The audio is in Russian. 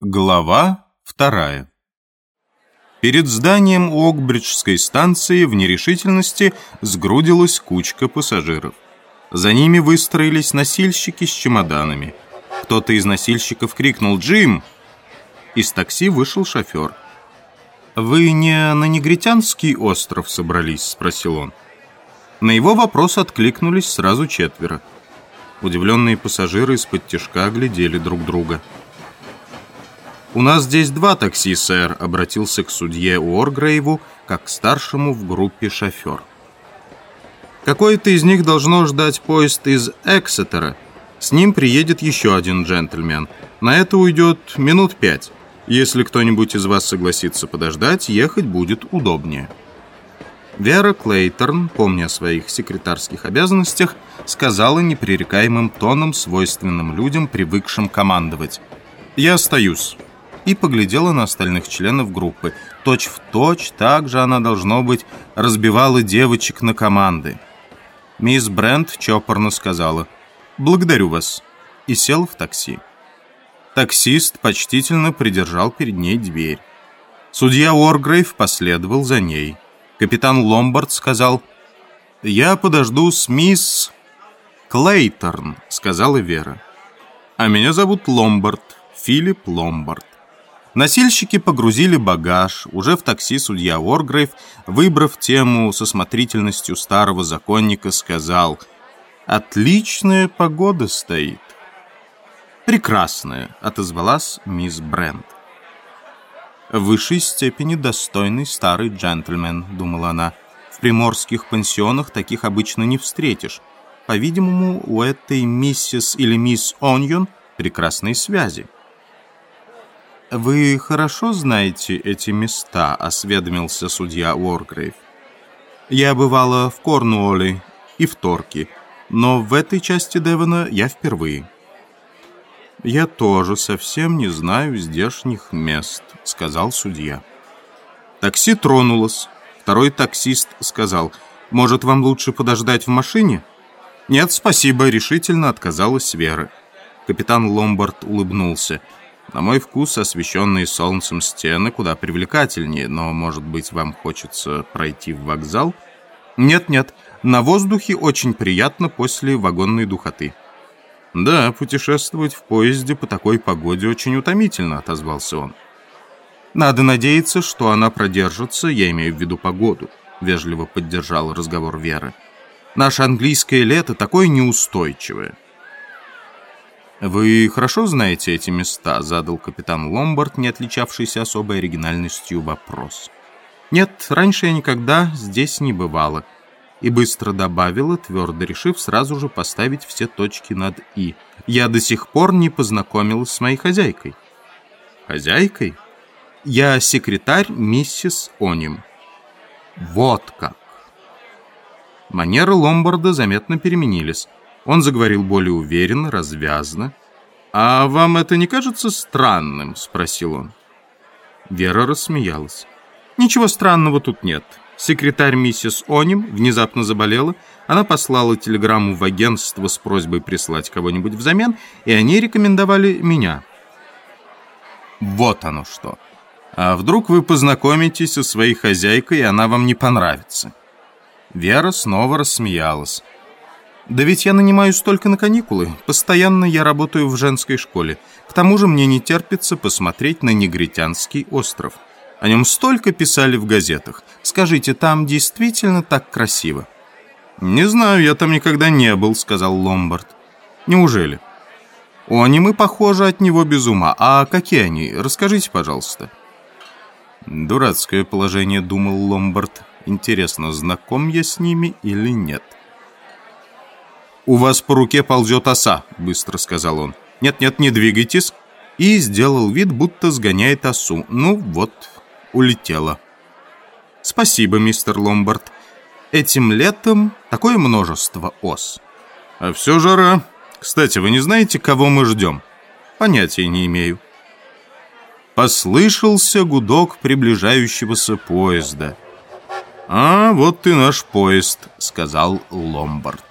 Глава вторая Перед зданием Окбриджской станции в нерешительности сгрудилась кучка пассажиров. За ними выстроились носильщики с чемоданами. Кто-то из носильщиков крикнул «Джим!». Из такси вышел шофер. «Вы не на Негритянский остров собрались?» – спросил он. На его вопрос откликнулись сразу четверо. Удивленные пассажиры из-под тяжка глядели друг друга. «У нас здесь два такси, сэр», — обратился к судье Уоргрейву, как к старшему в группе шофер. «Какой-то из них должно ждать поезд из Эксетера. С ним приедет еще один джентльмен. На это уйдет минут пять. Если кто-нибудь из вас согласится подождать, ехать будет удобнее». Вера Клейторн, помня о своих секретарских обязанностях, сказала непререкаемым тоном, свойственным людям, привыкшим командовать. «Я остаюсь» и поглядела на остальных членов группы. Точь в точь, так же она, должно быть, разбивала девочек на команды. Мисс Брент чопорно сказала «Благодарю вас» и сел в такси. Таксист почтительно придержал перед ней дверь. Судья Уоргрейв последовал за ней. Капитан Ломбард сказал «Я подожду с мисс Клейторн», — сказала Вера. «А меня зовут Ломбард, Филипп Ломбард». Носильщики погрузили багаж. Уже в такси судья Уоргрейв, выбрав тему со смотрительностью старого законника, сказал «Отличная погода стоит». «Прекрасная», — отозвалась мисс Брент. «В высшей степени достойный старый джентльмен», — думала она. «В приморских пансионах таких обычно не встретишь. По-видимому, у этой миссис или мисс Оньон прекрасные связи». «Вы хорошо знаете эти места?» — осведомился судья Уоргрейв. «Я бывала в Корнуолле и в Торке, но в этой части Девона я впервые». «Я тоже совсем не знаю здешних мест», — сказал судья. Такси тронулось. Второй таксист сказал, «Может, вам лучше подождать в машине?» «Нет, спасибо», — решительно отказалась Вера. Капитан Ломбард улыбнулся. На мой вкус, освещенные солнцем стены куда привлекательнее, но, может быть, вам хочется пройти в вокзал? Нет-нет, на воздухе очень приятно после вагонной духоты. Да, путешествовать в поезде по такой погоде очень утомительно, отозвался он. Надо надеяться, что она продержится, я имею в виду погоду, вежливо поддержал разговор Вера. Наше английское лето такое неустойчивое. «Вы хорошо знаете эти места?» — задал капитан Ломбард, не отличавшийся особой оригинальностью вопрос. «Нет, раньше я никогда здесь не бывала». И быстро добавила, твердо решив сразу же поставить все точки над «и». «Я до сих пор не познакомилась с моей хозяйкой». «Хозяйкой?» «Я секретарь миссис Оним». «Вот как!» Манеры Ломбарда заметно переменились. Он заговорил более уверенно, развязно. «А вам это не кажется странным?» — спросил он. Вера рассмеялась. «Ничего странного тут нет. Секретарь миссис Оним внезапно заболела. Она послала телеграмму в агентство с просьбой прислать кого-нибудь взамен, и они рекомендовали меня». «Вот оно что. А вдруг вы познакомитесь со своей хозяйкой, и она вам не понравится?» Вера снова рассмеялась. Да ведь я нанимаюсь только на каникулы. Постоянно я работаю в женской школе. К тому же мне не терпится посмотреть на Негритянский остров. О нем столько писали в газетах. Скажите, там действительно так красиво?» «Не знаю, я там никогда не был», — сказал Ломбард. «Неужели?» «Они мы, похоже, от него без ума. А какие они? Расскажите, пожалуйста». «Дурацкое положение», — думал Ломбард. «Интересно, знаком я с ними или нет?» «У вас по руке ползет оса», — быстро сказал он. «Нет-нет, не двигайтесь». И сделал вид, будто сгоняет осу. Ну вот, улетела. «Спасибо, мистер Ломбард. Этим летом такое множество ос». «А все жара. Кстати, вы не знаете, кого мы ждем?» «Понятия не имею». Послышался гудок приближающегося поезда. «А, вот и наш поезд», — сказал Ломбард.